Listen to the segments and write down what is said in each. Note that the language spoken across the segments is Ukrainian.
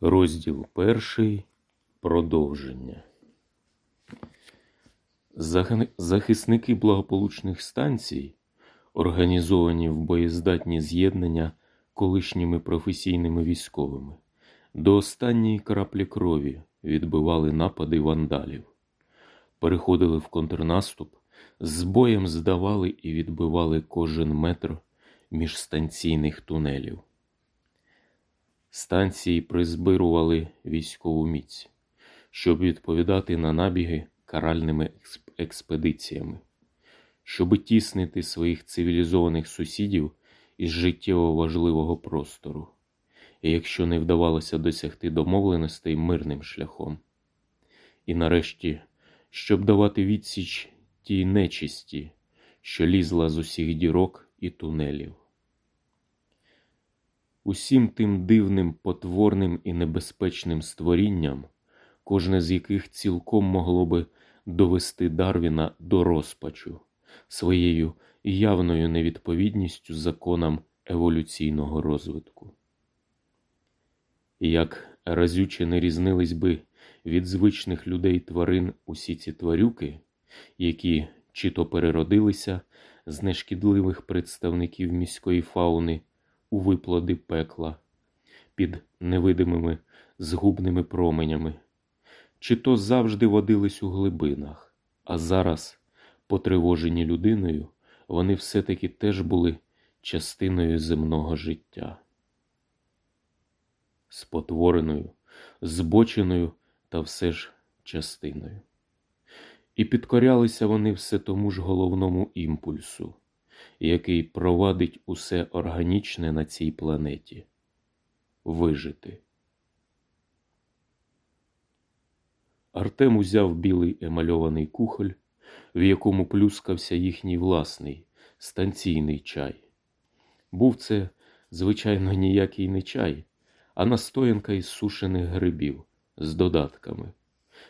Розділ перший. Продовження. Захисники благополучних станцій, організовані в боєздатні з'єднання колишніми професійними військовими, до останньої краплі крові відбивали напади вандалів, переходили в контрнаступ, з боєм здавали і відбивали кожен метр міжстанційних тунелів. Станції призбирували військову міць, щоб відповідати на набіги каральними експедиціями, щоб тіснити своїх цивілізованих сусідів із життєво важливого простору, і якщо не вдавалося досягти домовленостей мирним шляхом. І нарешті, щоб давати відсіч тій нечисті, що лізла з усіх дірок і тунелів. Усім тим дивним, потворним і небезпечним створінням, кожне з яких цілком могло би довести Дарвіна до розпачу своєю явною невідповідністю законам еволюційного розвитку. Як разюче не різнились би від звичних людей тварин усі ці тварюки, які чи то переродилися з нешкідливих представників міської фауни у виплоди пекла під невидимими згубними променями, чи то завжди водились у глибинах, а зараз, потривожені людиною, вони все-таки теж були частиною земного життя. Спотвореною, збоченою та все ж частиною. І підкорялися вони все тому ж головному імпульсу, який провадить усе органічне на цій планеті вижити. Артем узяв білий емальований кухоль, в якому плюскався їхній власний станційний чай. Був це, звичайно, ніякий не чай, а настоянка із сушених грибів з додатками,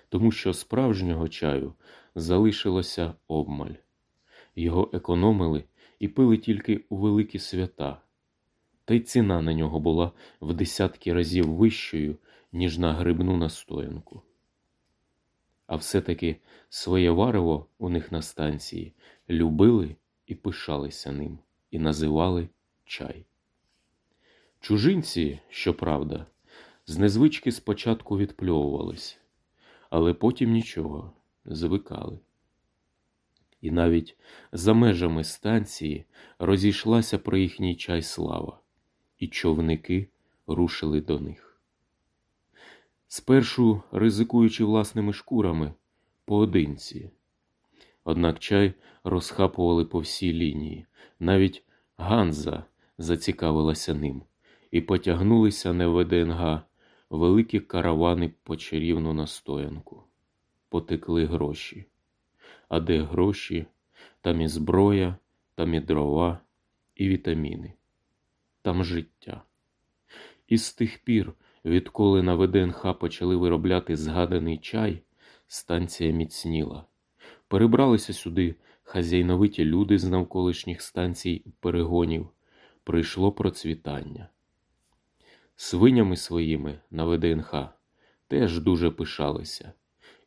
тому що справжнього чаю залишилося обмаль. Його економили і пили тільки у великі свята, та й ціна на нього була в десятки разів вищою, ніж на грибну настоянку. А все-таки своє варево у них на станції любили і пишалися ним, і називали чай. Чужинці, щоправда, з незвички спочатку відпльовувались, але потім нічого, звикали. І навіть за межами станції розійшлася про їхній чай слава, і човники рушили до них. Спершу ризикуючи власними шкурами поодинці. Однак чай розхапували по всій лінії, навіть Ганза зацікавилася ним, і потягнулися не в ВДНГ великі каравани по чарівну настоянку. Потекли гроші. А де гроші, там і зброя, там і дрова, і вітаміни, там життя. І з тих пір, відколи на ВДНХ почали виробляти згаданий чай, станція міцніла. Перебралися сюди хазяйновиті люди з навколишніх станцій і перегонів. Прийшло процвітання. Свинями своїми на ВДНХ теж дуже пишалися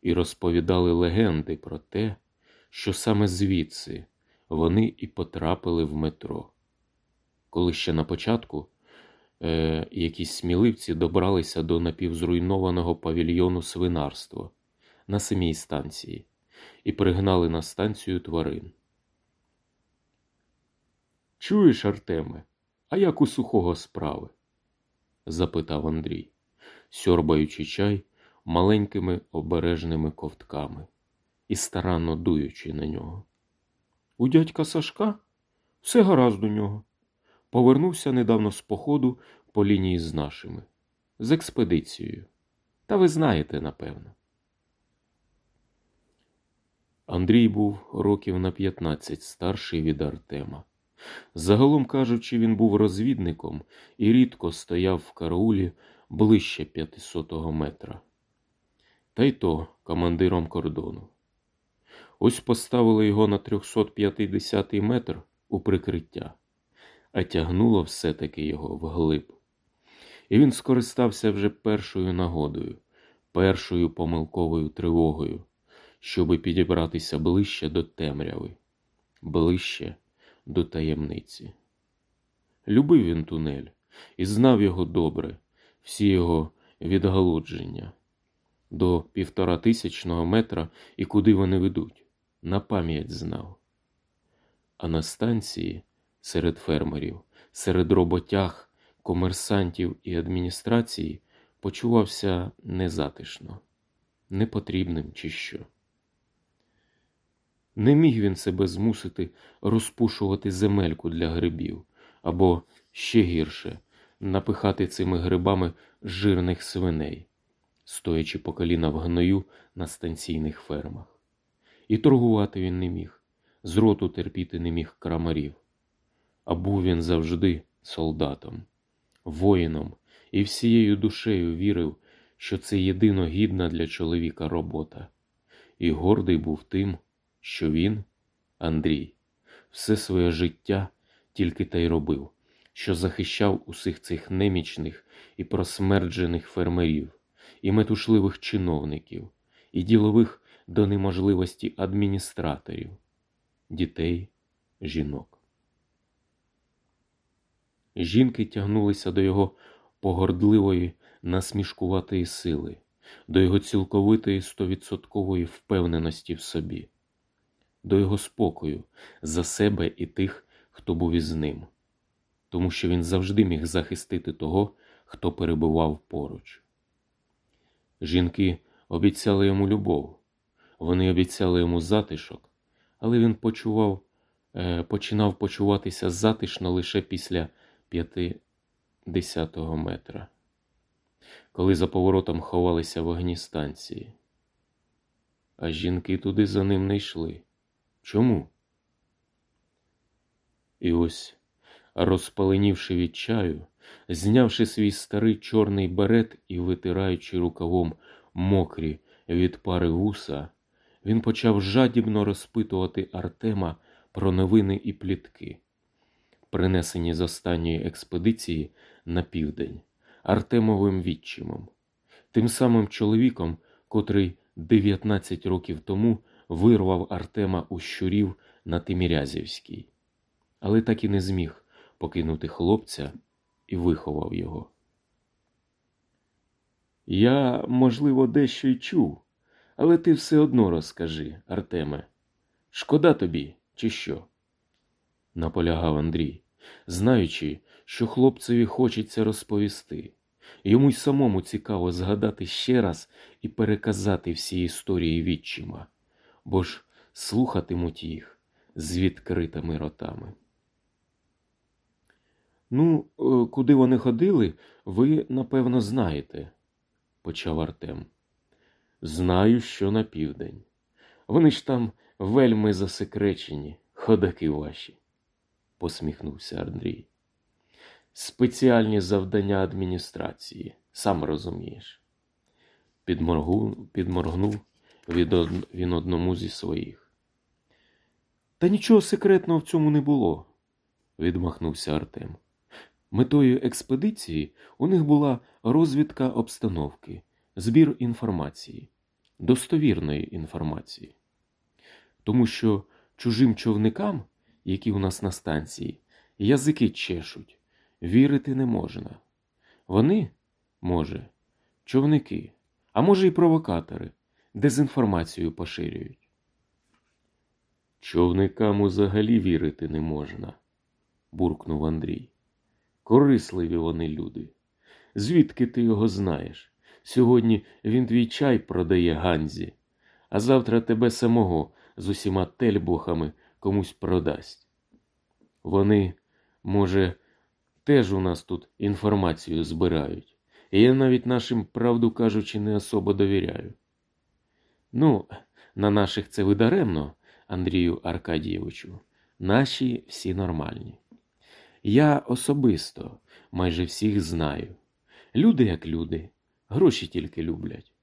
і розповідали легенди про те, що саме звідси вони і потрапили в метро. Коли ще на початку е, якісь сміливці добралися до напівзруйнованого павільйону свинарства на самій станції і пригнали на станцію тварин. Чуєш, Артеме, а як у сухого справи? запитав Андрій, сьорбаючи чай маленькими обережними ковтками і старанно дуючи на нього. У дядька Сашка все гаразд у нього. Повернувся недавно з походу по лінії з нашими, з експедицією. Та ви знаєте, напевно. Андрій був років на 15 старший від Артема. Загалом кажучи, він був розвідником і рідко стояв в караулі ближче 500-го метра. Та й то командиром кордону. Ось поставили його на 350 метр у прикриття, а тягнуло все-таки його вглиб. І він скористався вже першою нагодою, першою помилковою тривогою, щоби підібратися ближче до темряви, ближче до таємниці. Любив він тунель і знав його добре, всі його відгалудження до півторатисячного метра і куди вони ведуть, на пам'ять знав. А на станції серед фермерів, серед роботяг, комерсантів і адміністрації почувався незатишно, непотрібним чи що. Не міг він себе змусити розпушувати земельку для грибів, або ще гірше напихати цими грибами жирних свиней, стоячи по коліна в гною на станційних фермах. І торгувати він не міг, з роту терпіти не міг крамарів. А був він завжди солдатом, воїном і всією душею вірив, що це єдино гідна для чоловіка робота, і гордий був тим, що він, Андрій, все своє життя тільки та й робив, що захищав усіх цих немічних і просмерджених фермерів, і метушливих чиновників, і ділових до неможливості адміністраторів, дітей, жінок. Жінки тягнулися до його погордливої, насмішкуватої сили, до його цілковитої стовідсоткової впевненості в собі, до його спокою за себе і тих, хто був із ним, тому що він завжди міг захистити того, хто перебував поруч. Жінки обіцяли йому любов, вони обіцяли йому затишок, але він почував, е, починав почуватися затишно лише після п'ятидесятого метра, коли за поворотом ховалися вогні станції. А жінки туди за ним не йшли. Чому? І ось, розпаленівши від чаю, знявши свій старий чорний берет і витираючи рукавом мокрі від пари вуса, він почав жадібно розпитувати Артема про новини і плітки, принесені з останньої експедиції на південь Артемовим відчимом, тим самим чоловіком, котрий 19 років тому вирвав Артема у щурів на Тимірязівській, але так і не зміг покинути хлопця і виховав його. Я, можливо, дещо й чув, але ти все одно розкажи, Артеме. Шкода тобі, чи що? наполягав Андрій, знаючи, що хлопцеві хочеться розповісти. Йому й самому цікаво згадати ще раз і переказати всі історії відчима, бо ж слухатимуть їх з відкритими ротами. Ну, е, куди вони ходили, ви, напевно, знаєте, почав Артем. Знаю, що на південь. Вони ж там вельми засекречені, ходаки ваші, посміхнувся Андрій. Спеціальні завдання адміністрації, сам розумієш. Підморгнув, підморгнув від од... він одному зі своїх. Та нічого секретного в цьому не було, відмахнувся Артем. Метою експедиції у них була розвідка обстановки, збір інформації, достовірної інформації. Тому що чужим човникам, які у нас на станції, язики чешуть, вірити не можна. Вони, може, човники, а може, й провокатори, дезінформацію поширюють. Човникам взагалі вірити не можна, буркнув Андрій. Корисливі вони люди. Звідки ти його знаєш? Сьогодні він твій чай продає Ганзі, а завтра тебе самого з усіма тельбухами комусь продасть. Вони, може, теж у нас тут інформацію збирають, і я навіть нашим, правду кажучи, не особо довіряю. Ну, на наших це видаремно, Андрію Аркадійовичу, наші всі нормальні. Я особисто майже всіх знаю. Люди як люди, гроші тільки люблять.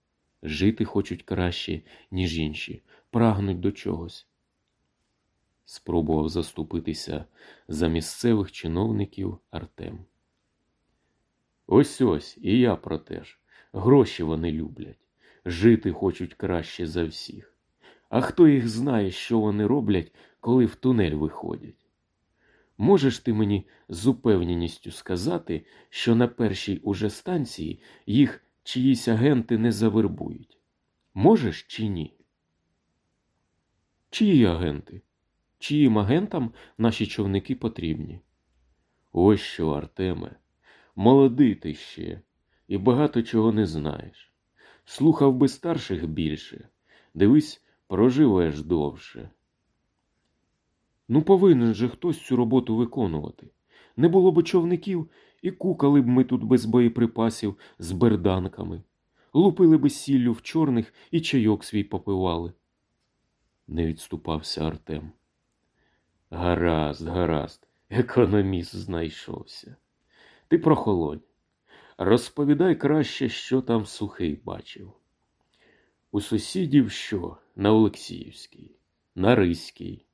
Жити хочуть краще, ніж інші, прагнуть до чогось. Спробував заступитися за місцевих чиновників Артем. Ось ось, і я про те ж. Гроші вони люблять, жити хочуть краще за всіх. А хто їх знає, що вони роблять, коли в тунель виходять? Можеш ти мені з упевненістю сказати, що на першій уже станції їх чиїсь агенти не завербують? Можеш чи ні? Чиї агенти? Чиїм агентам наші човники потрібні? Ось що, Артеме, молодий ти ще, і багато чого не знаєш. Слухав би старших більше, дивись, проживеш довше. Ну, повинен же хтось цю роботу виконувати. Не було б човників, і кукали б ми тут без боєприпасів з берданками, лупили б сіллю в чорних і чайок свій попивали. Не відступався Артем. Гаразд, гаразд, економіст знайшовся. Ти прохолонь. Розповідай краще, що там сухий бачив. У сусідів що? На Олексіївській, на Риській.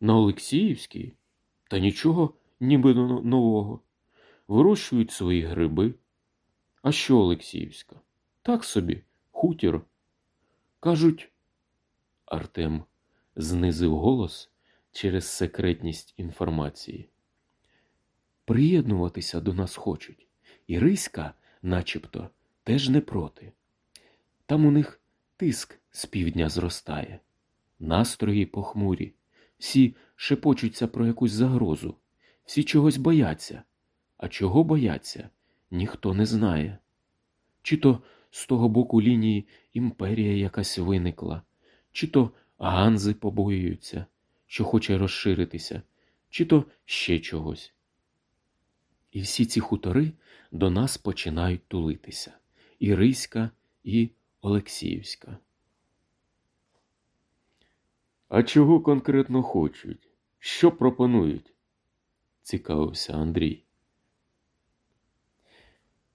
На Олексіївській? Та нічого ніби но- нового. Вирощують свої гриби. А що Олексіївська? Так собі, хутір. Кажуть, Артем знизив голос через секретність інформації. Приєднуватися до нас хочуть, і Риська, начебто, теж не проти. Там у них тиск з півдня зростає, настрої похмурі, всі шепочуться про якусь загрозу, всі чогось бояться, а чого бояться, ніхто не знає. Чи то з того боку лінії імперія якась виникла, чи то ганзи побоюються, що хоче розширитися, чи то ще чогось. І всі ці хутори до нас починають тулитися і Риська, і Олексіївська. А чого конкретно хочуть? Що пропонують? Цікавився Андрій.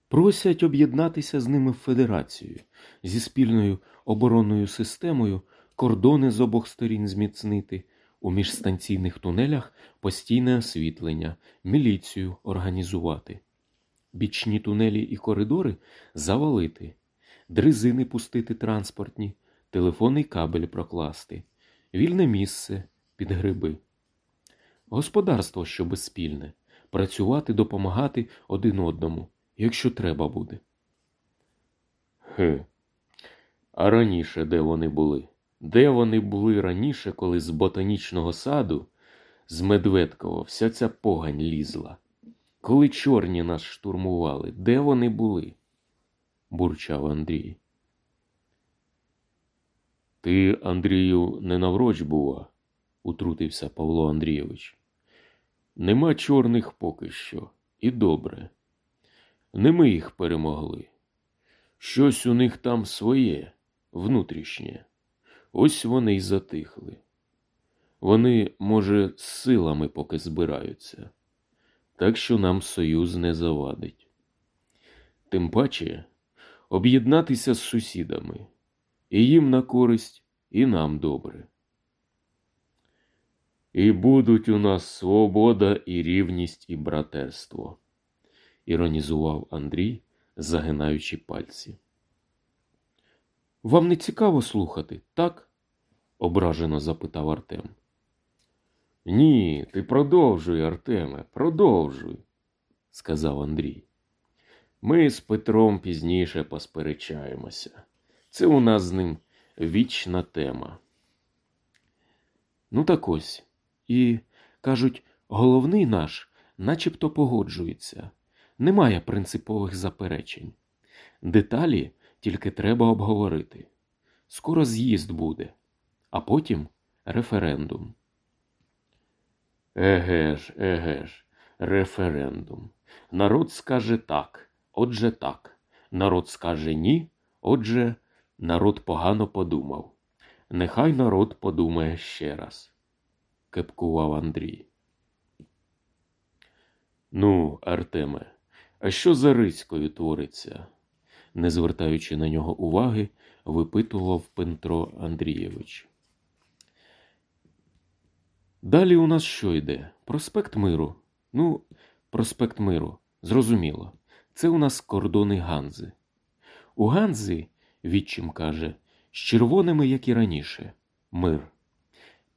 Просять об'єднатися з ними в федерацію зі спільною оборонною системою, кордони з обох сторін зміцнити, у міжстанційних тунелях постійне освітлення, міліцію організувати, бічні тунелі і коридори завалити, дрезини пустити транспортні, телефонний кабель прокласти, вільне місце під гриби. Господарство, що спільне, працювати, допомагати один одному, якщо треба буде. Хе. А раніше де вони були? Де вони були раніше, коли з ботанічного саду, з Медведкова, вся ця погань лізла? Коли чорні нас штурмували, де вони були? бурчав Андрій. Ти, Андрію, не навроч бува, утрутився Павло Андрійович. Нема чорних поки що, і добре. Не ми їх перемогли. Щось у них там своє, внутрішнє. Ось вони й затихли. Вони, може, з силами поки збираються, так що нам союз не завадить. Тим паче об'єднатися з сусідами, і їм на користь, і нам добре. І будуть у нас свобода і рівність і братерство, іронізував Андрій, загинаючи пальці. Вам не цікаво слухати, так? ображено запитав Артем. Ні, ти продовжуй, Артеме, продовжуй, сказав Андрій. Ми з Петром пізніше посперечаємося. Це у нас з ним вічна тема. Ну так ось. І, кажуть, головний наш начебто погоджується. Немає принципових заперечень. Деталі тільки треба обговорити. Скоро з'їзд буде, а потім референдум. Еге ж, еге ж, референдум. Народ скаже так, отже так. Народ скаже ні, отже, народ погано подумав. Нехай народ подумає ще раз, кепкував Андрій. Ну, Артеме, а що за Рицькою твориться? не звертаючи на нього уваги, випитував Петро Андрійович. Далі у нас що йде? Проспект Миру. Ну, проспект Миру. Зрозуміло, це у нас кордони Ганзи. У Ганзи, відчим каже, з червоними, як і раніше, мир.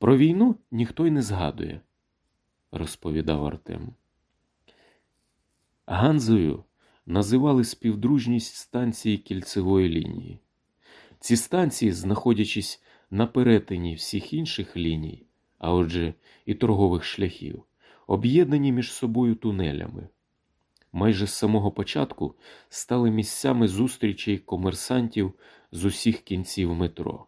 Про війну ніхто й не згадує, розповідав Артем. Ганзою називали співдружність станції кільцевої лінії. Ці станції, знаходячись на перетині всіх інших ліній, а отже, і торгових шляхів, об'єднані між собою тунелями. Майже з самого початку стали місцями зустрічей комерсантів з усіх кінців метро.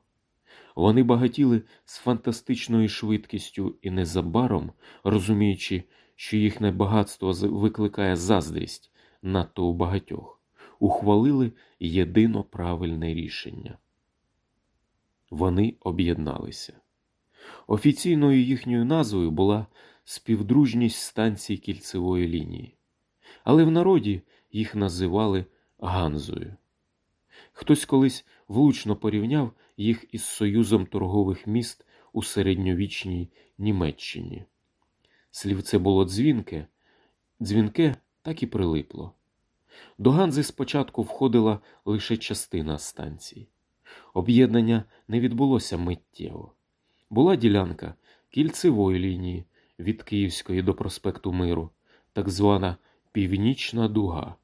Вони багатіли з фантастичною швидкістю і незабаром, розуміючи, що їхнє багатство викликає заздрість надто у багатьох, ухвалили єдино правильне рішення. Вони об'єдналися. Офіційною їхньою назвою була співдружність станцій кільцевої лінії, але в народі їх називали Ганзою. Хтось колись влучно порівняв їх із союзом торгових міст у середньовічній Німеччині. Слівце було дзвінке, дзвінке так і прилипло. До Ганзи спочатку входила лише частина станцій. Об'єднання не відбулося миттєво. Була ділянка кільцевої лінії від Київської до проспекту Миру, так звана Північна Дуга,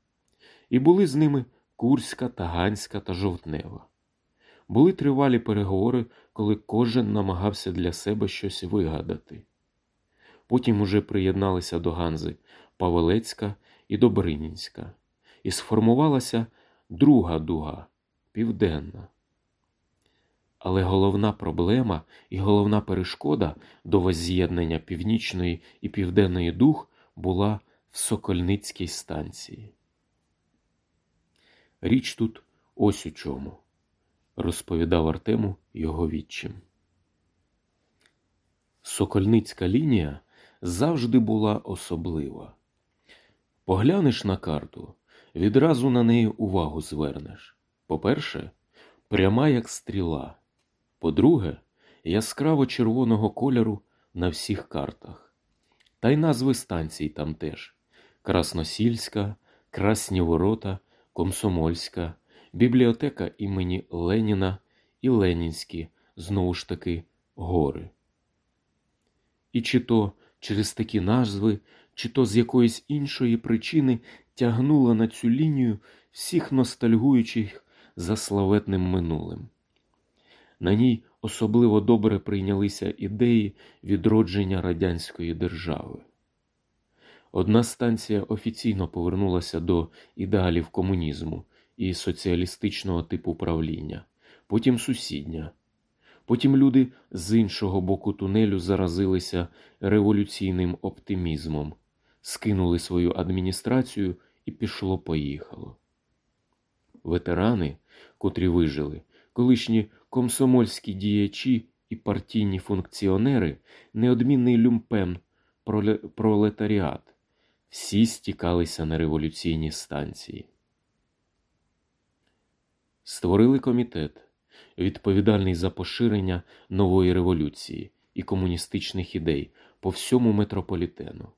і були з ними Курська, Таганська та Жовтнева. Були тривалі переговори, коли кожен намагався для себе щось вигадати. Потім уже приєдналися до Ганзи Павелецька і Добринінська, і сформувалася друга дуга південна. Але головна проблема і головна перешкода до возз'єднання північної і південної дух була в Сокольницькій станції. Річ тут ось у чому, розповідав Артему його відчим. Сокольницька лінія завжди була особлива. Поглянеш на карту, відразу на неї увагу звернеш. По-перше, пряма як стріла. По-друге, яскраво червоного кольору на всіх картах. Та й назви станцій там теж: Красносільська, Красні Ворота, Комсомольська, бібліотека імені Леніна і Ленінські, знову ж таки, гори. І чи то через такі назви, чи то з якоїсь іншої причини тягнула на цю лінію всіх ностальгуючих за славетним минулим. На ній особливо добре прийнялися ідеї відродження радянської держави. Одна станція офіційно повернулася до ідеалів комунізму і соціалістичного типу правління, потім сусідня. Потім люди з іншого боку тунелю заразилися революційним оптимізмом, скинули свою адміністрацію і пішло-поїхало. Ветерани, котрі вижили, колишні комсомольські діячі і партійні функціонери, неодмінний люмпен пролетаріат, всі стікалися на революційні станції. Створили комітет, відповідальний за поширення нової революції і комуністичних ідей по всьому метрополітену,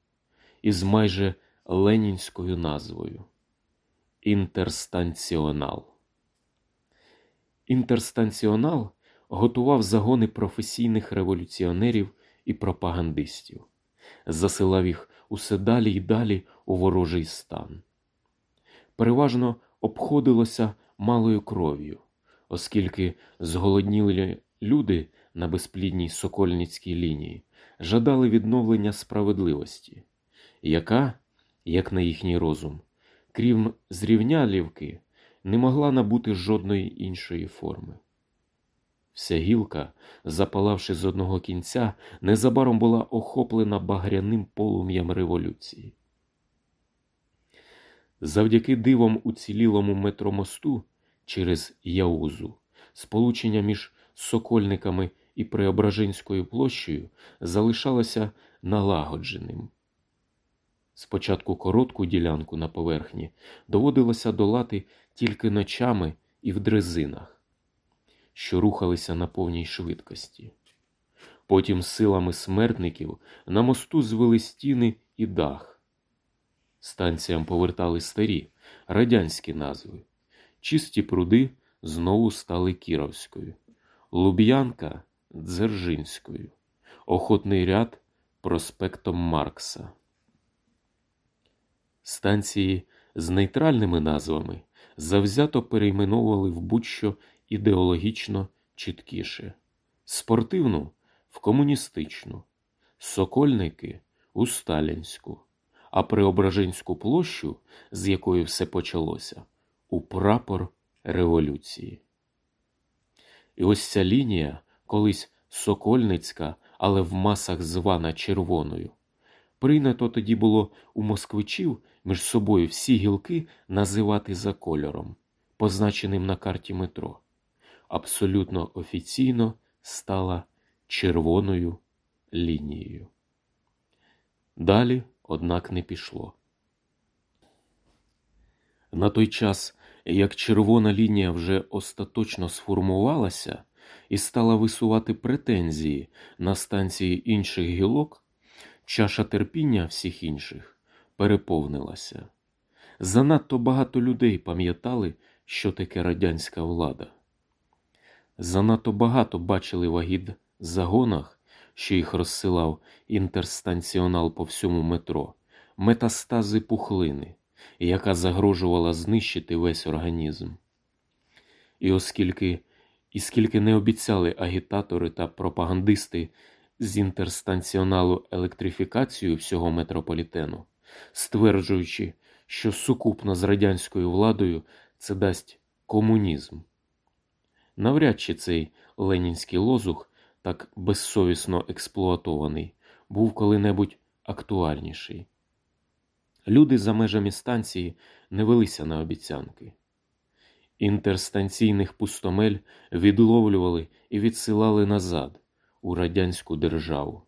із майже ленінською назвою Інтерстанціонал. Інтерстанціонал готував загони професійних революціонерів і пропагандистів, засилав їх усе далі й далі у ворожий стан. Переважно обходилося малою кров'ю, оскільки зголодніли люди на безплідній сокольницькій лінії жадали відновлення справедливості, яка, як на їхній розум, крім зрівнялівки, не могла набути жодної іншої форми. Вся гілка, запалавши з одного кінця, незабаром була охоплена багряним полум'ям революції. Завдяки дивом уцілілому метромосту через Яузу, сполучення між сокольниками і Преображенською площею залишалося налагодженим. Спочатку коротку ділянку на поверхні доводилося долати тільки ночами і в дрезинах, що рухалися на повній швидкості. Потім силами смертників на мосту звели стіни і дах. Станціям повертали старі, радянські назви. Чисті пруди знову стали Кіровською, Луб'янка Дзержинською, Охотний ряд проспектом Маркса. Станції з нейтральними назвами завзято перейменовували в будь-що ідеологічно чіткіше, спортивну в комуністичну, сокольники у сталінську, а Преображенську площу, з якої все почалося, у прапор революції. І ось ця лінія, колись сокольницька, але в масах звана червоною. Прийнято тоді було у москвичів між собою всі гілки називати за кольором, позначеним на карті метро. Абсолютно офіційно стала червоною лінією. Далі, однак, не пішло. На той час, як червона лінія вже остаточно сформувалася і стала висувати претензії на станції інших гілок, чаша терпіння всіх інших переповнилася. Занадто багато людей пам'ятали, що таке радянська влада. Занадто багато бачили вагід загонах, що їх розсилав інтерстанціонал по всьому метро, метастази пухлини, яка загрожувала знищити весь організм. І оскільки і скільки не обіцяли агітатори та пропагандисти з інтерстанціоналу електрифікацію всього метрополітену, стверджуючи, що сукупно з радянською владою це дасть комунізм. Навряд чи цей ленінський лозуг, так безсовісно експлуатований, був коли-небудь актуальніший. Люди за межами станції не велися на обіцянки. Інтерстанційних пустомель відловлювали і відсилали назад у радянську державу.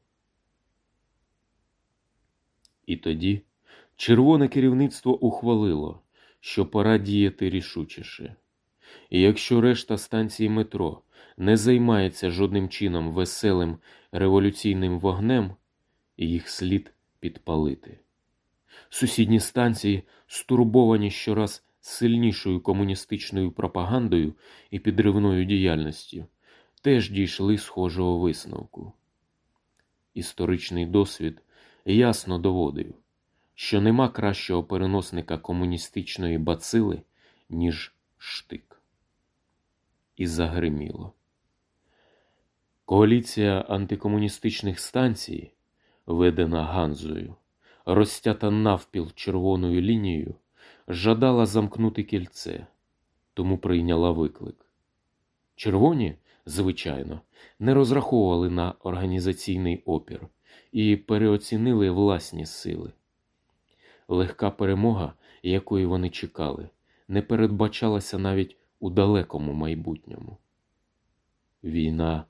І тоді червоне керівництво ухвалило, що пора діяти рішучіше. І якщо решта станцій метро не займається жодним чином веселим революційним вогнем, їх слід підпалити. Сусідні станції, стурбовані щораз сильнішою комуністичною пропагандою і підривною діяльністю, теж дійшли схожого висновку. Історичний досвід ясно доводив, що нема кращого переносника комуністичної бацили, ніж штик. І загриміло. Коаліція антикомуністичних станцій, ведена Ганзою, розтята навпіл червоною лінією, жадала замкнути кільце, тому прийняла виклик. Червоні, звичайно, не розраховували на організаційний опір і переоцінили власні сили. Легка перемога, якої вони чекали, не передбачалася навіть у далекому майбутньому. Війна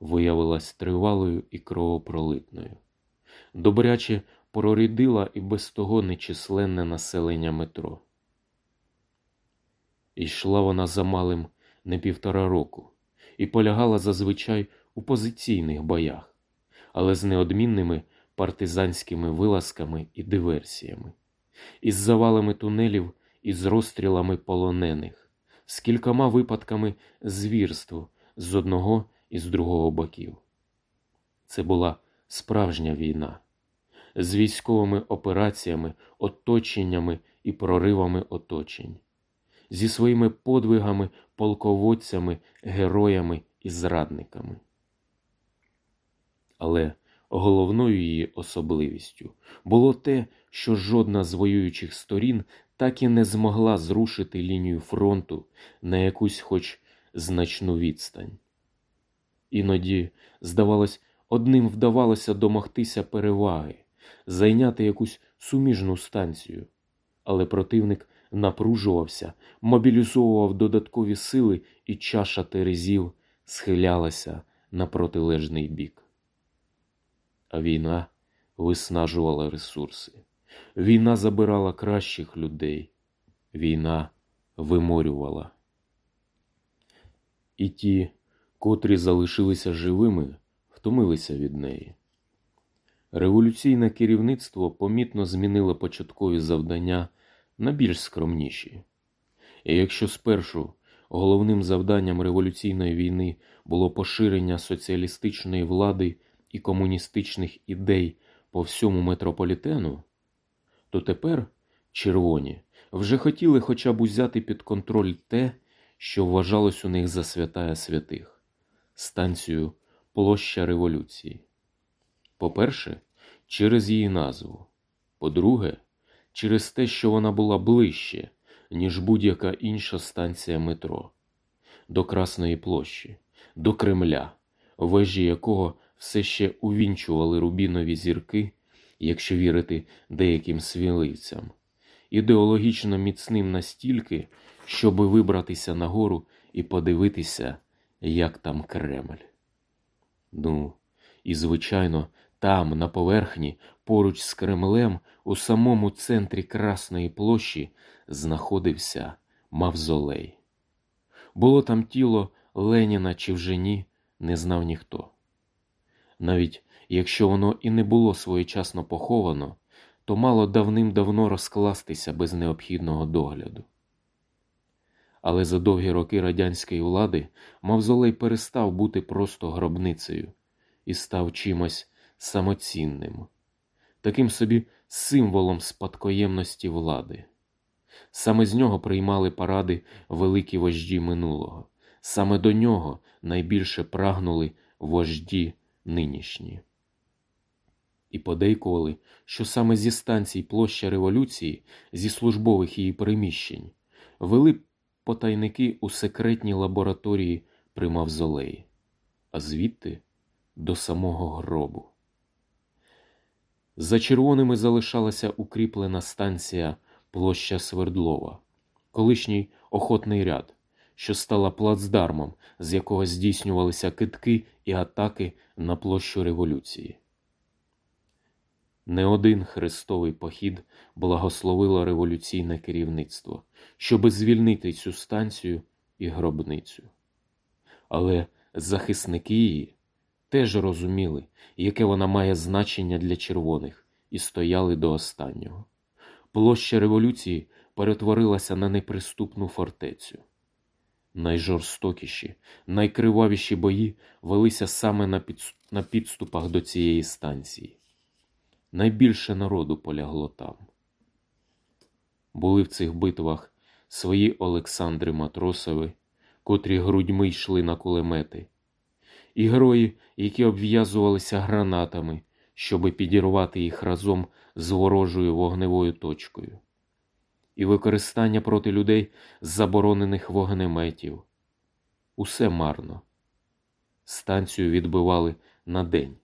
виявилась тривалою і кровопролитною, добряче прорідила і без того нечисленне населення метро. І йшла вона за малим не півтора року і полягала зазвичай у позиційних боях, але з неодмінними партизанськими вилазками і диверсіями, із завалами тунелів і з розстрілами полонених, з кількома випадками звірств з одного і з другого боків. Це була справжня війна з військовими операціями, оточеннями і проривами оточень, зі своїми подвигами, полководцями, героями і зрадниками. Але головною її особливістю було те, що жодна з воюючих сторін так і не змогла зрушити лінію фронту на якусь хоч значну відстань. Іноді, здавалось, одним вдавалося домогтися переваги, зайняти якусь суміжну станцію, але противник напружувався, мобілізовував додаткові сили, і чаша терезів схилялася на протилежний бік. А війна виснажувала ресурси, війна забирала кращих людей, війна виморювала. І ті, котрі залишилися живими, втомилися від неї. Революційне керівництво помітно змінило початкові завдання на більш скромніші. І якщо спершу головним завданням революційної війни було поширення соціалістичної влади і комуністичних ідей по всьому метрополітену, то тепер червоні вже хотіли хоча б узяти під контроль те, що вважалось у них за святая святих станцію Площа Революції. По-перше, через її назву. По-друге, через те, що вона була ближче, ніж будь-яка інша станція метро, до Красної площі, до Кремля, вежі якого все ще увінчували рубінові зірки, якщо вірити деяким свіливцям, ідеологічно міцним настільки, щоби вибратися нагору і подивитися, як там Кремль. Ну, і, звичайно, там, на поверхні, поруч з Кремлем, у самому центрі Красної площі, знаходився Мавзолей. Було там тіло Леніна чи вже ні, не знав ніхто. Навіть якщо воно і не було своєчасно поховано, то мало давним-давно розкластися без необхідного догляду. Але за довгі роки радянської влади Мавзолей перестав бути просто гробницею і став чимось самоцінним, таким собі символом спадкоємності влади. Саме з нього приймали паради великі вожді минулого, саме до нього найбільше прагнули вожді нинішні. І подейкували, що саме зі станцій площа революції, зі службових її приміщень, вели потайники у секретній лабораторії при Мавзолеї, а звідти до самого гробу. За червоними залишалася укріплена станція площа Свердлова, колишній охотний ряд, що стала плацдармом, з якого здійснювалися китки і атаки на площу революції. Не один хрестовий похід благословило революційне керівництво, щоби звільнити цю станцію і гробницю. Але захисники її теж розуміли, яке вона має значення для червоних, і стояли до останнього. Площа революції перетворилася на неприступну фортецю. Найжорстокіші, найкривавіші бої велися саме на підступах до цієї станції. Найбільше народу полягло там. Були в цих битвах свої Олександри Матросови, котрі грудьми йшли на кулемети, і герої, які обв'язувалися гранатами, щоби підірвати їх разом з ворожою вогневою точкою, і використання проти людей заборонених вогнеметів. Усе марно. Станцію відбивали на день,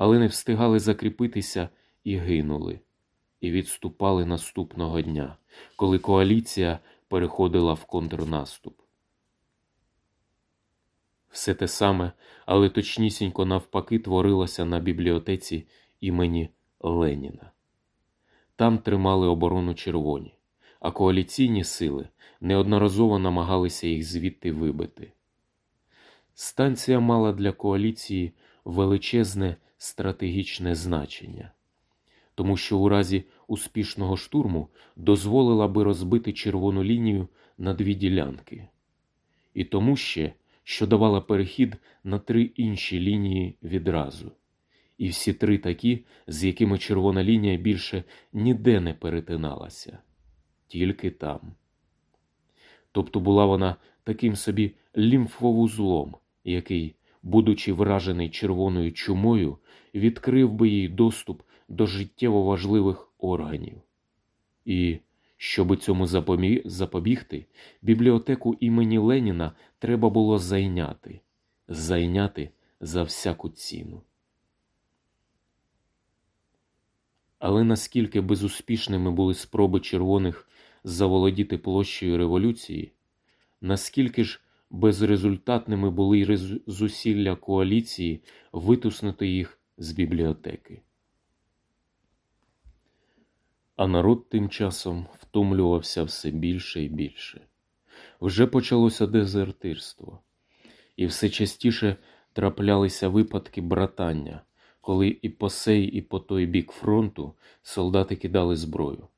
але не встигали закріпитися і гинули, і відступали наступного дня, коли коаліція переходила в контрнаступ. Все те саме, але точнісінько навпаки творилося на бібліотеці імені Леніна. Там тримали оборону червоні, а коаліційні сили неодноразово намагалися їх звідти вибити. Станція мала для коаліції величезне стратегічне значення, тому що у разі успішного штурму дозволила би розбити червону лінію на дві ділянки, і тому ще що давала перехід на три інші лінії відразу, і всі три такі, з якими червона лінія більше ніде не перетиналася, тільки там. Тобто була вона таким собі лімфовузлом, який, будучи вражений червоною чумою, відкрив би їй доступ до життєво важливих органів. І Щоби цьому запобігти, бібліотеку імені Леніна треба було зайняти, зайняти за всяку ціну. Але наскільки безуспішними були спроби червоних заволодіти площею революції, наскільки ж безрезультатними були й зусилля коаліції витуснути їх з бібліотеки. А народ тим часом втомлювався все більше і більше. Вже почалося дезертирство, і все частіше траплялися випадки братання, коли і по сей, і по той бік фронту солдати кидали зброю.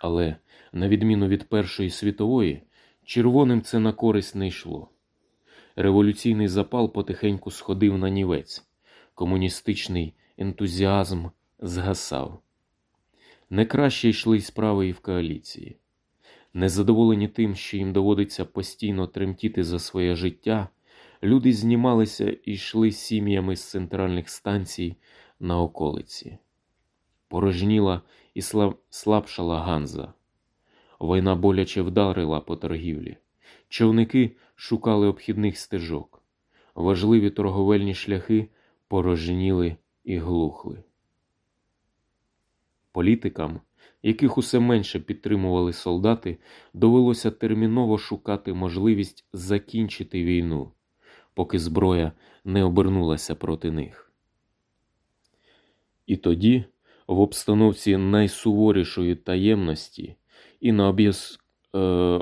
Але, на відміну від Першої світової, червоним це на користь не йшло. Революційний запал потихеньку сходив на нівець, комуністичний ентузіазм згасав. Не краще йшли й справи і в коаліції. Незадоволені тим, що їм доводиться постійно тремтіти за своє життя, люди знімалися і йшли сім'ями з центральних станцій на околиці. Порожніла і слабшала Ганза. Війна боляче вдарила по торгівлі. Човники шукали обхідних стежок. Важливі торговельні шляхи порожніли і глухли. Політикам, яких усе менше підтримували солдати, довелося терміново шукати можливість закінчити війну, поки зброя не обернулася проти них. І тоді, в обстановці найсуворішої таємності і на е...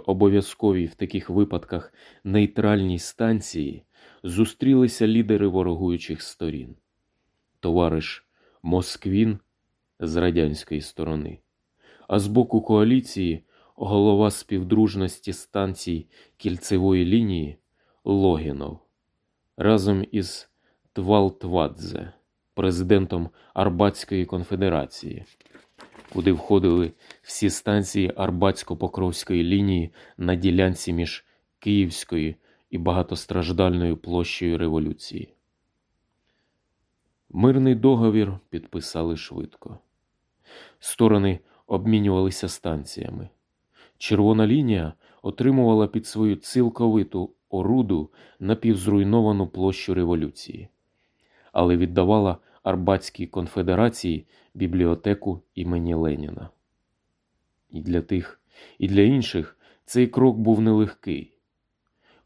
обов'язковій в таких випадках нейтральній станції зустрілися лідери ворогуючих сторін, товариш Москвін з радянської сторони, а з боку коаліції голова співдружності станцій кільцевої лінії Логінов. Разом із Твалтвадзе, президентом Арбатської конфедерації, куди входили всі станції Арбатсько-Покровської лінії на ділянці між Київською і багатостраждальною площею революції. Мирний договір підписали швидко. Сторони обмінювалися станціями. Червона лінія отримувала під свою цілковиту оруду напівзруйновану площу революції, але віддавала Арбатській конфедерації бібліотеку імені Леніна. І для тих, і для інших цей крок був нелегкий.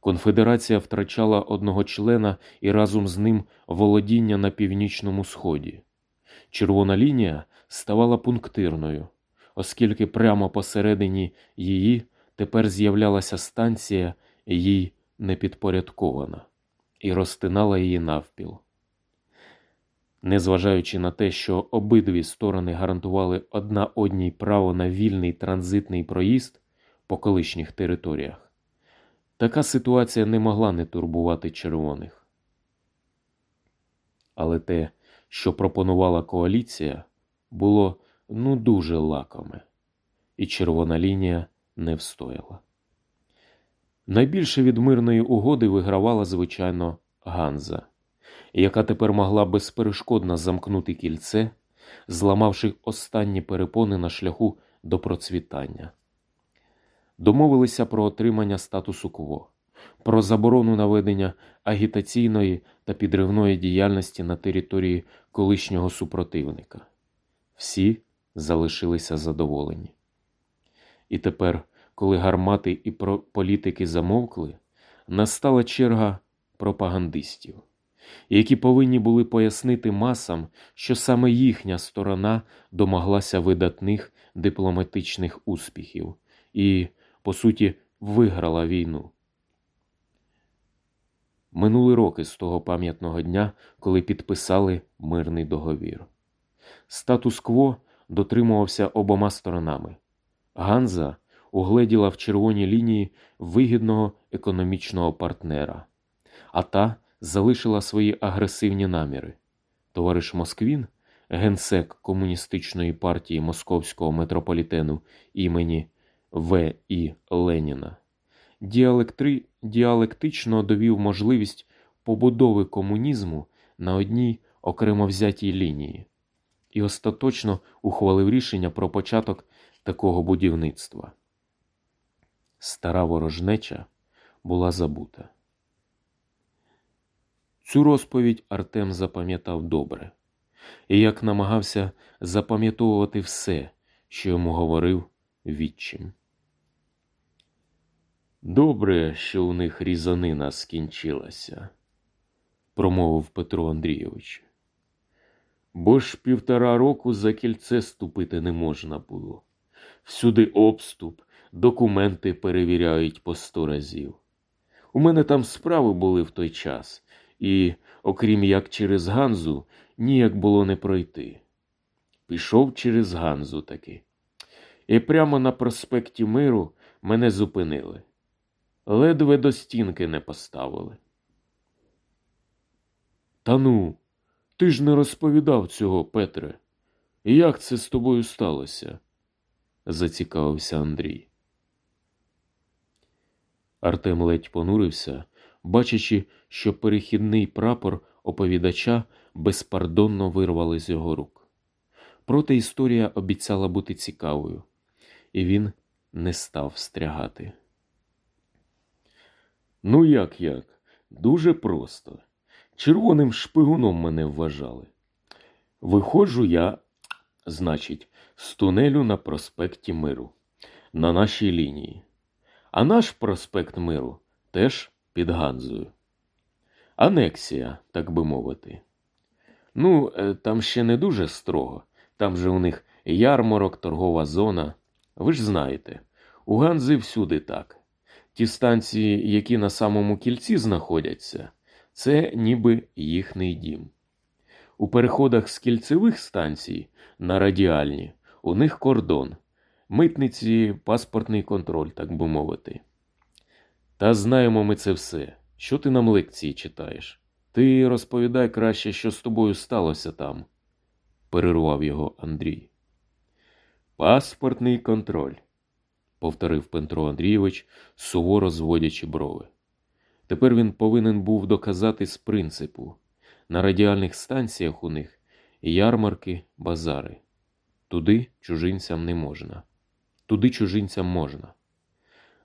Конфедерація втрачала одного члена і разом з ним володіння на північному сході. Червона лінія ставала пунктирною, оскільки прямо посередині її тепер з'являлася станція їй непідпорядкована, і розтинала її навпіл. Незважаючи на те, що обидві сторони гарантували одна одній право на вільний транзитний проїзд по колишніх територіях, така ситуація не могла не турбувати червоних. Але те, що пропонувала коаліція, було ну дуже лакоме, і червона лінія не встояла. Найбільше від мирної угоди вигравала, звичайно, Ганза, яка тепер могла безперешкодно замкнути кільце, зламавши останні перепони на шляху до процвітання. Домовилися про отримання статусу КВО, про заборону наведення агітаційної та підривної діяльності на території колишнього супротивника. Всі залишилися задоволені. І тепер коли гармати і політики замовкли, настала черга пропагандистів, які повинні були пояснити масам, що саме їхня сторона домоглася видатних дипломатичних успіхів і, по суті, виграла війну. Минули роки з того пам'ятного дня, коли підписали мирний договір. Статус-кво дотримувався обома сторонами. Ганза угледіла в червоній лінії вигідного економічного партнера, а та залишила свої агресивні наміри. Товариш Москвін, генсек Комуністичної партії Московського метрополітену імені В. І. Леніна, діалектри... діалектично довів можливість побудови комунізму на одній окремо взятій лінії і остаточно ухвалив рішення про початок такого будівництва стара ворожнеча була забута. Цю розповідь Артем запам'ятав добре і як намагався запам'ятовувати все, що йому говорив відчим. Добре, що у них різанина скінчилася, промовив Петро Андрійович. Бо ж півтора року за кільце ступити не можна було. Всюди обступ, документи перевіряють по сто разів. У мене там справи були в той час, і, окрім як через Ганзу, ніяк було не пройти. Пішов через Ганзу таки. І прямо на проспекті Миру мене зупинили. Ледве до стінки не поставили. Та ну, ти ж не розповідав цього, Петре. Як це з тобою сталося? зацікавився Андрій. Артем ледь понурився, бачачи, що перехідний прапор оповідача безпардонно вирвали з його рук. Проте історія обіцяла бути цікавою, і він не став встрягати. Ну, як як? Дуже просто. Червоним шпигуном мене вважали. Виходжу я, значить, з тунелю на проспекті Миру, на нашій лінії. А наш проспект Миру теж під Ганзою. Анексія, так би мовити. Ну, е, там ще не дуже строго. Там же у них ярмарок, торгова зона. Ви ж знаєте, у Ганзи всюди так. Ті станції, які на самому кільці знаходяться, це ніби їхній дім. У переходах з кільцевих станцій на радіальні у них кордон, митниці, паспортний контроль, так би мовити. Та знаємо ми це все. Що ти нам лекції читаєш? Ти розповідай краще, що з тобою сталося там, перервав його Андрій. Паспортний контроль, повторив Петро Андрійович, суворо зводячи брови. Тепер він повинен був доказати з принципу на радіальних станціях у них ярмарки, базари. Туди чужинцям не можна, туди чужинцям можна,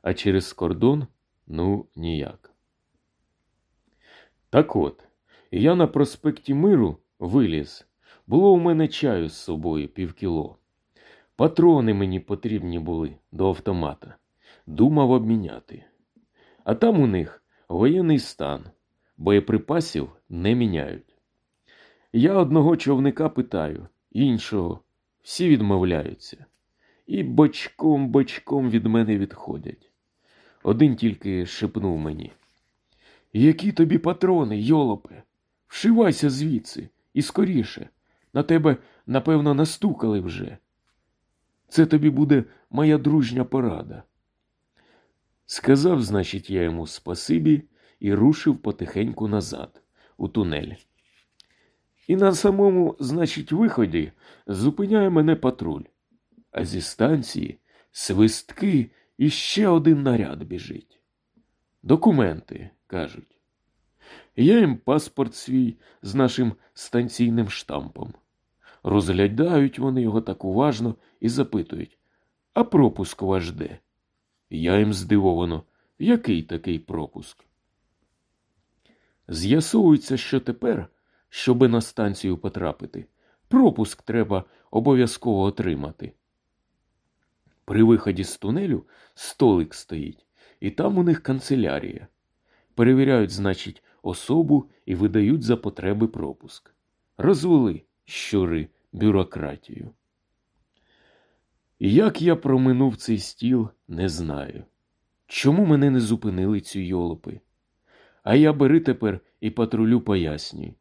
а через кордон ну ніяк. Так от, я на проспекті Миру виліз. Було у мене чаю з собою півкіло. Патрони мені потрібні були до автомата. Думав обміняти. А там у них воєнний стан, боєприпасів не міняють. Я одного човника питаю, іншого, всі відмовляються. І бочком бочком від мене відходять. Один тільки шепнув мені. Які тобі патрони, йолопе? Вшивайся звідси і скоріше. На тебе, напевно, настукали вже. Це тобі буде моя дружня порада. Сказав, значить, я йому спасибі і рушив потихеньку назад, у тунель. І на самому, значить, виході зупиняє мене патруль, а зі станції свистки і ще один наряд біжить. Документи, кажуть. Я їм паспорт свій з нашим станційним штампом. Розглядають вони його так уважно і запитують А пропуск ваш де? Я їм здивовано, який такий пропуск? З'ясовується, що тепер, щоби на станцію потрапити, пропуск треба обов'язково отримати. При виході з тунелю столик стоїть, і там у них канцелярія. Перевіряють, значить, особу і видають за потреби пропуск. Розвели щури бюрократію. Як я проминув цей стіл, не знаю. Чому мене не зупинили ці йолопи? А я бери тепер і патрулю пояснюй.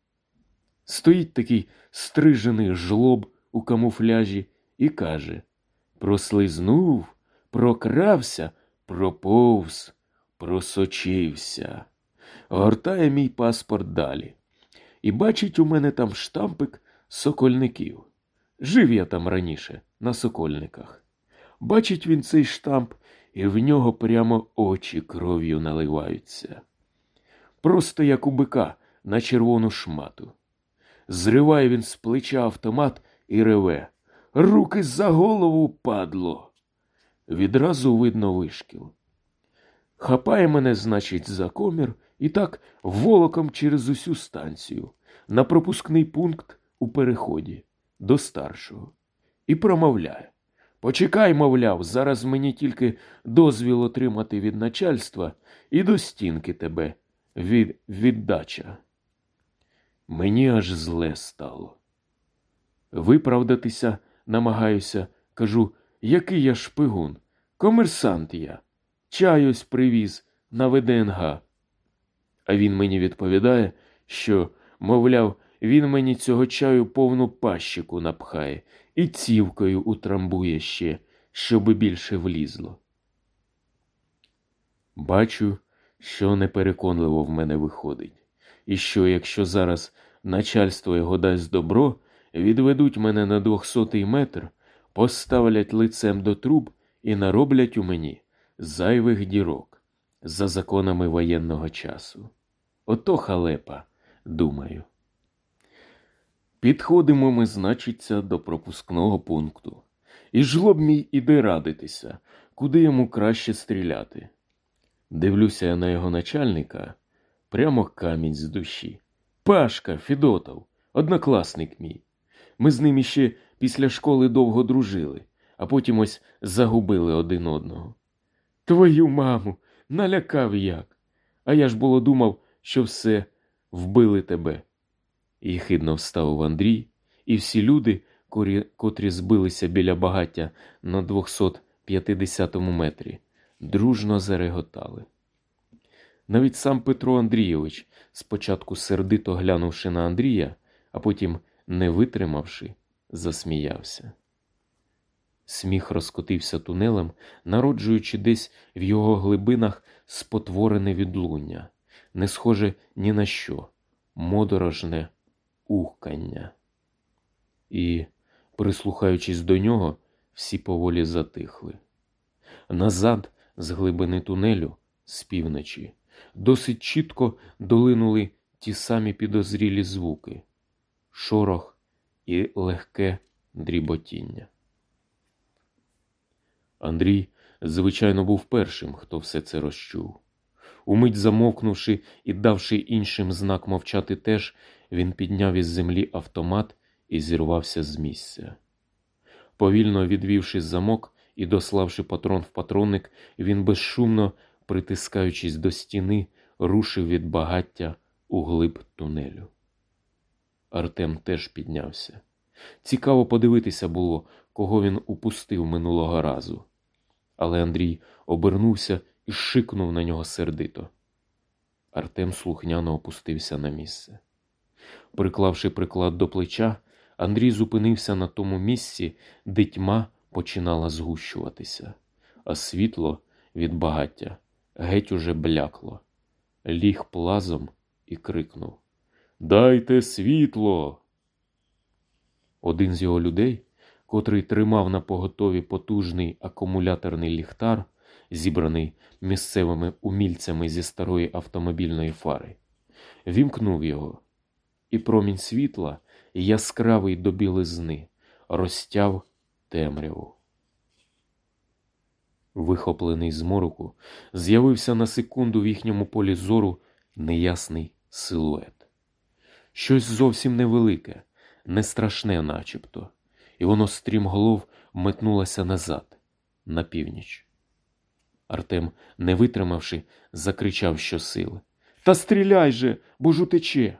Стоїть такий стрижений жлоб у камуфляжі і каже прослизнув, прокрався, проповз, просочився. Гортає мій паспорт далі. І бачить у мене там штампик сокольників. Жив я там раніше, на сокольниках. Бачить він цей штамп, і в нього прямо очі кров'ю наливаються. Просто як у бика на червону шмату. Зриває він з плеча автомат і реве. Руки за голову падло. Відразу видно вишкіл. Хапає мене, значить, за комір і так волоком через усю станцію, на пропускний пункт у переході до старшого. І промовляє Почекай, мовляв, зараз мені тільки дозвіл отримати від начальства і до стінки тебе від віддача. Мені аж зле стало. Виправдатися намагаюся, кажу, який я шпигун, комерсант я, чай ось привіз на ВДНГ. А він мені відповідає, що, мовляв, він мені цього чаю повну пащику напхає і цівкою утрамбує ще, щоби більше влізло. Бачу, що непереконливо в мене виходить, і що, якщо зараз начальство його дасть добро, відведуть мене на двохсотий метр, поставлять лицем до труб і нароблять у мені зайвих дірок за законами воєнного часу. Ото халепа, думаю. Підходимо ми, значиться, до пропускного пункту. І жлоб мій іде радитися, куди йому краще стріляти. Дивлюся я на його начальника прямо камінь з душі. Пашка Фідотов, однокласник мій. Ми з ним іще після школи довго дружили, а потім ось загубили один одного. Твою маму, налякав як. А я ж було думав, що все вбили тебе. І хидно вставив Андрій, і всі люди, корі- котрі збилися біля багаття на 250 метрі, дружно зареготали. Навіть сам Петро Андрійович, спочатку сердито глянувши на Андрія, а потім, не витримавши, засміявся. Сміх розкотився тунелем, народжуючи десь в його глибинах спотворене відлуння, не схоже ні на що, модорожне ухкання. І, прислухаючись до нього, всі поволі затихли. Назад, з глибини тунелю, з півночі, досить чітко долинули ті самі підозрілі звуки шорох і легке дріботіння. Андрій, звичайно, був першим, хто все це розчув. Умить замовкнувши і давши іншим знак мовчати теж, він підняв із землі автомат і зірвався з місця. Повільно відвівши замок і дославши патрон в патронник, він безшумно, притискаючись до стіни, рушив від багаття у глиб тунелю. Артем теж піднявся. Цікаво подивитися було, кого він упустив минулого разу. Але Андрій обернувся і шикнув на нього сердито. Артем слухняно опустився на місце. Приклавши приклад до плеча, Андрій зупинився на тому місці, де тьма починала згущуватися, а світло від багаття геть уже блякло. Ліг плазом і крикнув Дайте світло. Один з його людей, котрий тримав на поготові потужний акумуляторний ліхтар, зібраний місцевими умільцями зі старої автомобільної фари, вімкнув його, і промінь світла, яскравий до білизни, розтяв темряву. Вихоплений з мороку, з'явився на секунду в їхньому полі зору неясний силует. Щось зовсім невелике, не страшне начебто, і воно стрімголов метнулося назад, на північ. Артем, не витримавши, закричав щосили. Та стріляй же, бо ж утече.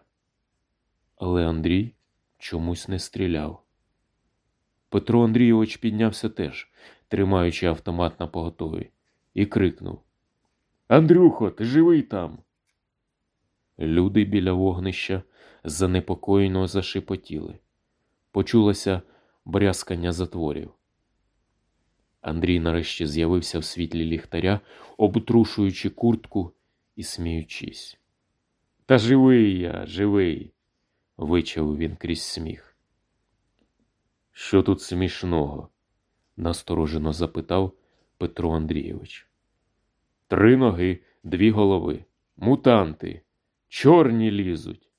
Але Андрій чомусь не стріляв. Петро Андрійович піднявся теж, тримаючи автомат на поготові, і крикнув Андрюхо, ти живий там? Люди біля вогнища занепокоєно зашепотіли. Почулося брязкання затворів. Андрій нарешті з'явився в світлі ліхтаря, обтрушуючи куртку і сміючись. Та живий я, живий, вичав він крізь сміх. Що тут смішного? насторожено запитав Петро Андрійович. Три ноги, дві голови, мутанти, чорні лізуть,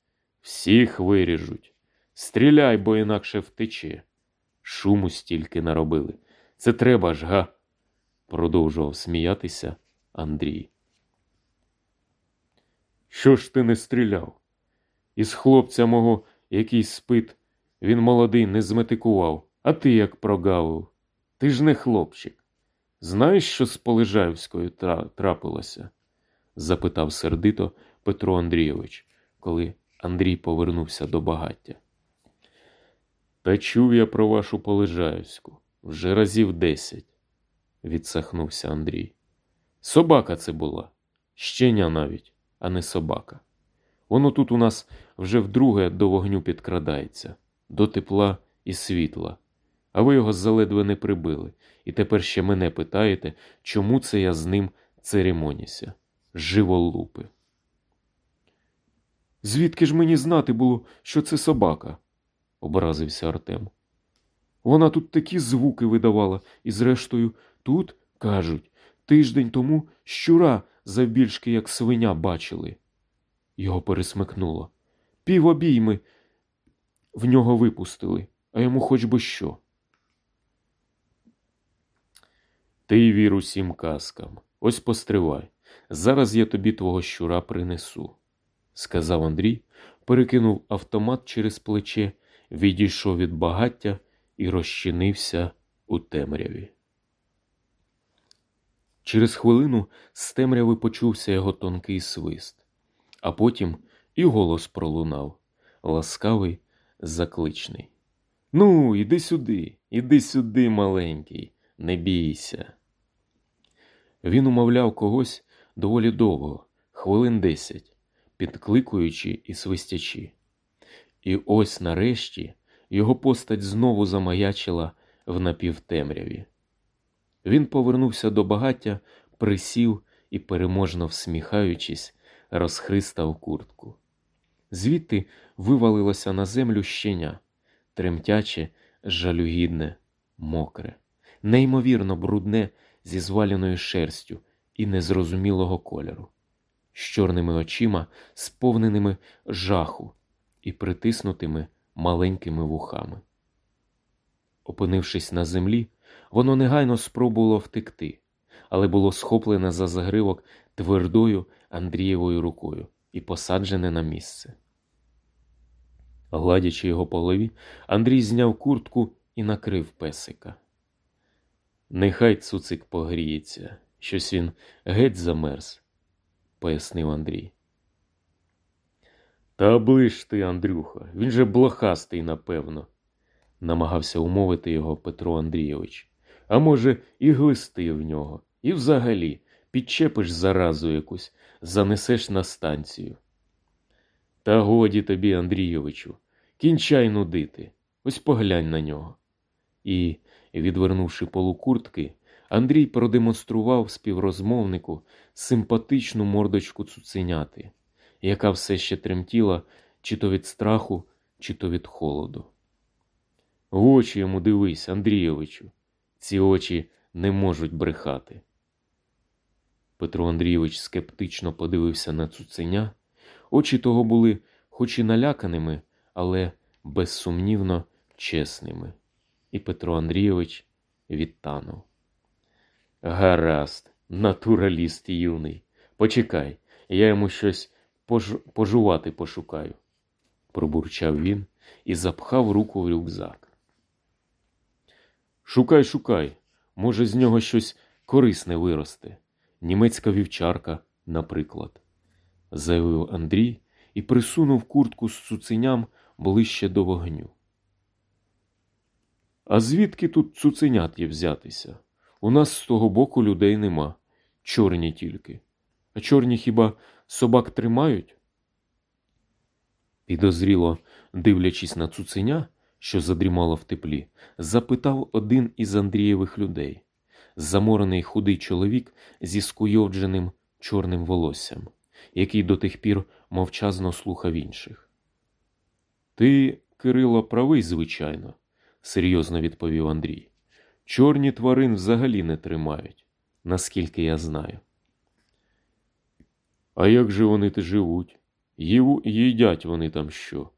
всіх виріжуть. Стріляй, бо інакше втече. Шуму стільки наробили. Це треба ж, га? продовжував сміятися Андрій. Що ж ти не стріляв? Із хлопця мого, який спит, він молодий не зметикував, а ти як прогавив. Ти ж не хлопчик. Знаєш, що з Полежаївською трапилося? запитав сердито Петро Андрійович, коли Андрій повернувся до багаття. Та чув я про вашу Полежаївську вже разів десять, відсахнувся Андрій. Собака це була, щеня навіть, а не собака. Воно тут у нас вже вдруге до вогню підкрадається, до тепла і світла. А ви його заледве не прибили, і тепер ще мене питаєте, чому це я з ним церемоніся. Живолупи. Звідки ж мені знати було, що це собака? образився Артем. Вона тут такі звуки видавала, і, зрештою, тут, кажуть, тиждень тому щура завбільшки, як свиня, бачили. Його пересмикнуло. Пів обійми в нього випустили, а йому хоч би що. Ти вір усім казкам. Ось постривай. Зараз я тобі твого щура принесу, сказав Андрій, перекинув автомат через плече, відійшов від багаття і розчинився у темряві. Через хвилину з темряви почувся його тонкий свист, а потім і голос пролунав ласкавий, закличний. Ну, іди сюди, іди сюди, маленький, не бійся. Він умовляв когось доволі довго, хвилин десять, підкликуючи і свистячи. І ось нарешті його постать знову замаячила в напівтемряві. Він повернувся до багаття, присів і, переможно всміхаючись, розхристав куртку. Звідти вивалилося на землю щеня, тремтяче, жалюгідне, мокре, неймовірно брудне зі зваленою шерстю і незрозумілого кольору, з чорними очима, сповненими жаху і притиснутими маленькими вухами. Опинившись на землі, воно негайно спробувало втекти, але було схоплене за загривок твердою Андрієвою рукою і посаджене на місце. Гладячи його по голові, Андрій зняв куртку і накрив песика. Нехай цуцик погріється, щось він геть замерз, пояснив Андрій. Та ближ ти, Андрюха, він же блохастий, напевно, намагався умовити його Петро Андрійович. А може, і глисти в нього, і взагалі підчепиш заразу якусь, занесеш на станцію. Та годі тобі, Андрійовичу, кінчай нудити, ось поглянь на нього. І, відвернувши полукуртки, Андрій продемонстрував співрозмовнику симпатичну мордочку цуценяти, яка все ще тремтіла чи то від страху, чи то від холоду. В очі йому дивись, Андрійовичу, ці очі не можуть брехати. Петро Андрійович скептично подивився на цуценя. Очі того були, хоч і наляканими, але безсумнівно чесними. І Петро Андрійович відтанув. Гаразд, натураліст юний. Почекай, я йому щось пож... пожувати пошукаю, пробурчав він і запхав руку в рюкзак. Шукай, шукай, може, з нього щось корисне виросте, німецька вівчарка, наприклад, заявив Андрій і присунув куртку з цуценям ближче до вогню. А звідки тут цуценят є взятися? У нас з того боку людей нема, чорні тільки. А чорні хіба собак тримають? Підозріло, дивлячись на цуценя, що задрімало в теплі, запитав один із Андрієвих людей заморений худий чоловік зі скуйовдженим чорним волоссям, який до тих пір мовчазно слухав інших. Ти, Кирило, правий, звичайно, серйозно відповів Андрій. Чорні тварин взагалі не тримають, наскільки я знаю. А як же вони те живуть? Їдять вони там що?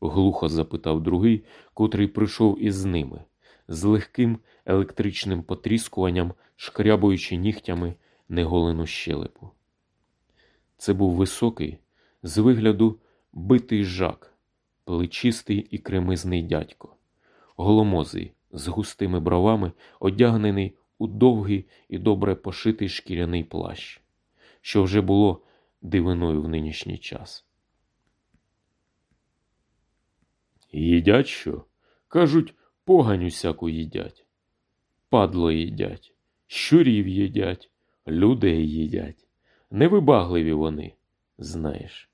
глухо запитав другий, котрий прийшов із ними, з легким електричним потріскуванням, шкрябуючи нігтями неголену щелепу. Це був високий, з вигляду битий жак, плечистий і кремизний дядько, голомозий, з густими бровами, одягнений у довгий і добре пошитий шкіряний плащ, що вже було дивиною в нинішній час. Їдять що? Кажуть, погань усяку їдять. Падло їдять, щурів їдять, людей їдять. Невибагливі вони, знаєш.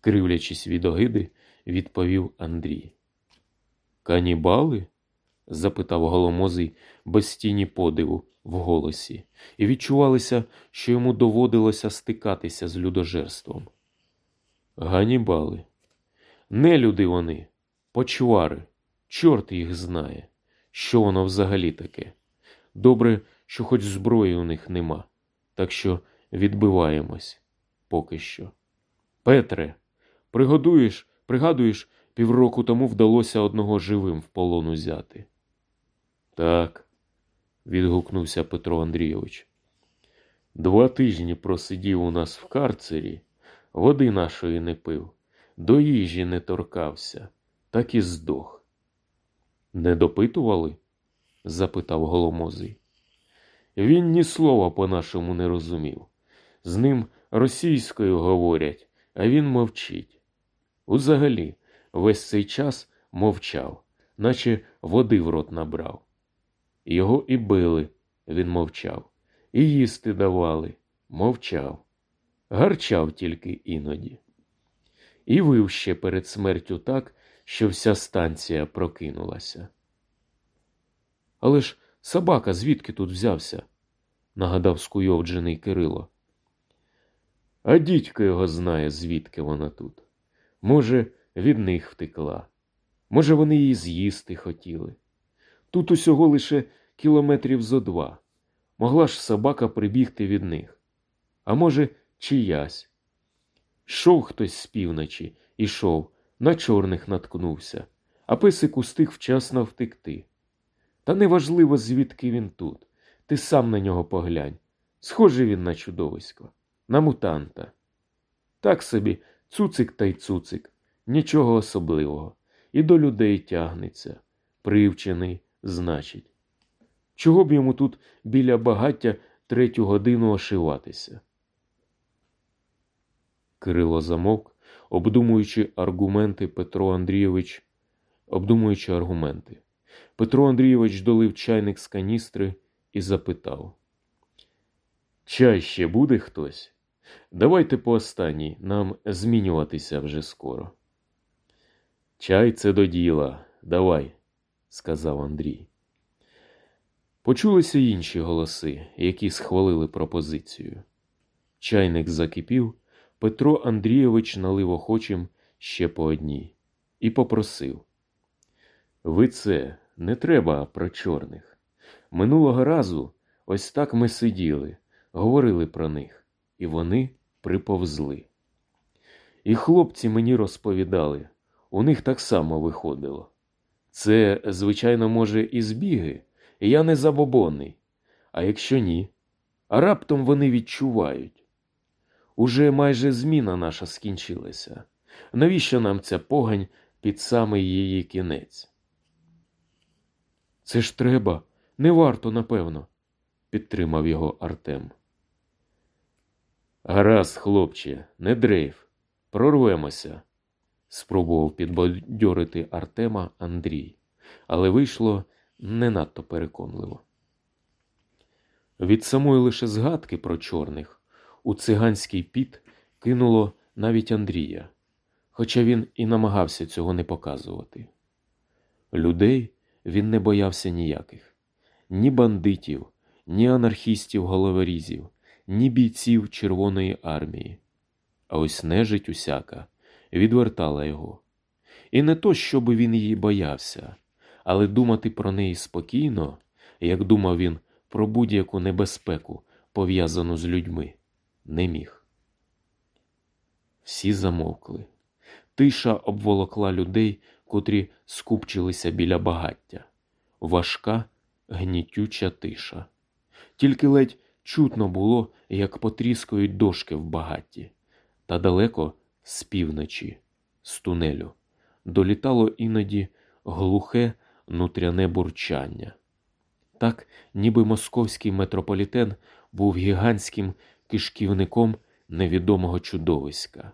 кривлячись від огиди, відповів Андрій. Канібали? Запитав голомозий без тіні подиву в голосі, і відчувалося, що йому доводилося стикатися з людожерством. Ганібали. Не люди вони, почвари, чорт їх знає, що воно взагалі таке. Добре, що хоч зброї у них нема, так що відбиваємось поки що. Петре, пригодуєш, пригадуєш, півроку тому вдалося одного живим в полон узяти. Так, відгукнувся Петро Андрійович. Два тижні просидів у нас в карцері, води нашої не пив, до їжі не торкався, так і здох. Не допитували? запитав голомозий. Він ні слова по-нашому не розумів. З ним російською говорять, а він мовчить. Узагалі, весь цей час мовчав, наче води в рот набрав. Його і били, він мовчав, і їсти давали, мовчав, гарчав тільки іноді. І вив ще перед смертю так, що вся станція прокинулася. Але ж собака звідки тут взявся? нагадав скуйовджений Кирило. А дідько його знає, звідки вона тут. Може, від них втекла. Може, вони її з'їсти хотіли. Тут усього лише кілометрів зо два. Могла ж собака прибігти від них. А може, чиясь. Шов хтось з півночі, ішов, на чорних наткнувся, а писик устиг вчасно втекти. Та неважливо, звідки він тут. Ти сам на нього поглянь. Схожий він на чудовисько, на мутанта. Так собі цуцик та й цуцик, нічого особливого, і до людей тягнеться, привчений, значить. Чого б йому тут біля багаття третю годину ошиватися? Кирило замовк, обдумуючи аргументи Петро Андрійович, обдумуючи аргументи. Петро Андрійович долив чайник з каністри і запитав. Чай ще буде хтось? Давайте по останній, нам змінюватися вже скоро. Чай це до діла, давай, сказав Андрій. Почулися інші голоси, які схвалили пропозицію. Чайник закипів, Петро Андрійович налив охочим ще по одній і попросив. Ви це не треба про чорних. Минулого разу ось так ми сиділи, говорили про них, і вони приповзли. І хлопці мені розповідали, у них так само виходило. Це, звичайно, може, і збіги, я не забобонний. А якщо ні, а раптом вони відчувають. Уже майже зміна наша скінчилася. Навіщо нам ця погань під самий її кінець? Це ж треба, не варто, напевно, підтримав його Артем. Гаразд, хлопче, не дрейф, прорвемося, спробував підбадьорити Артема Андрій, але вийшло не надто переконливо. Від самої лише згадки про чорних у циганський піт кинуло навіть Андрія, хоча він і намагався цього не показувати. Людей він не боявся ніяких ні бандитів, ні анархістів головорізів, ні бійців Червоної армії. А ось нежить усяка відвертала його. І не то, щоб він її боявся, але думати про неї спокійно, як думав він про будь-яку небезпеку, пов'язану з людьми, не міг. Всі замовкли. Тиша обволокла людей, котрі скупчилися біля багаття, важка, гнітюча тиша. Тільки ледь чутно було, як потріскують дошки в багатті, та далеко з півночі, з тунелю, долітало іноді глухе нутряне бурчання. Так, ніби московський метрополітен був гігантським кишківником невідомого чудовиська,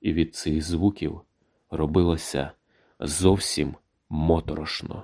і від цих звуків робилося зовсім моторошно.